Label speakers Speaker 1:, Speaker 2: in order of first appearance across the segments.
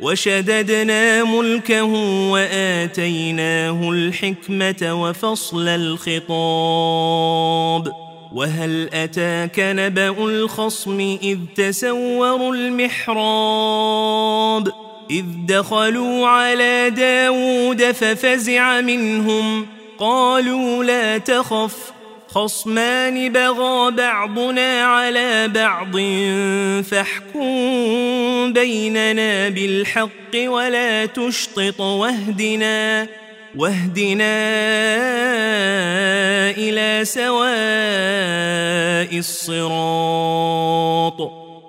Speaker 1: وشددنا ملكه وآتيناه الحكمة وفصل الخطاب. وهل أتاك نبأ الخصم إذ تسوروا المحراب؟ إذ دخلوا على داود ففزع منهم قالوا لا تخف خصمان بغى بعضنا على بعض فاحكم بيننا بالحق ولا تشطط واهدنا واهدنا إلى سواء الصراط.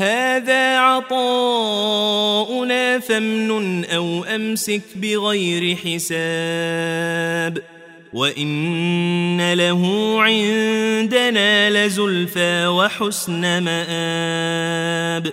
Speaker 1: هذا عطاؤنا فامنن أو أمسك بغير حساب وإن له عندنا لزلفى وحسن مآب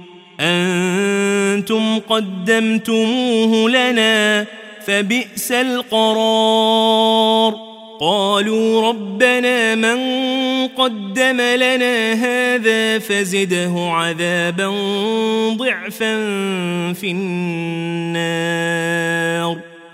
Speaker 1: أنتم قدمتموه لنا فبئس القرار. قالوا ربنا من قدم لنا هذا فزده عذابا ضعفا في النار.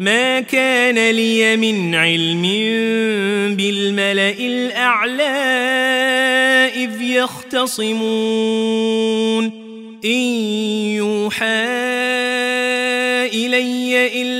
Speaker 1: ما كان لي من علم بالملأ الأعلى إذ يختصمون. إن يوحى إلي إلا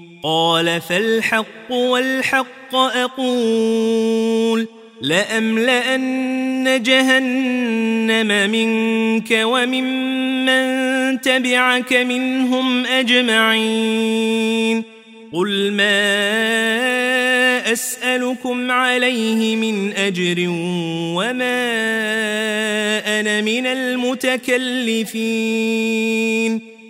Speaker 1: قال فالحق والحق أقول لأملأن جهنم منك وممن تبعك منهم أجمعين قل ما أسألكم عليه من أجر وما أنا من المتكلفين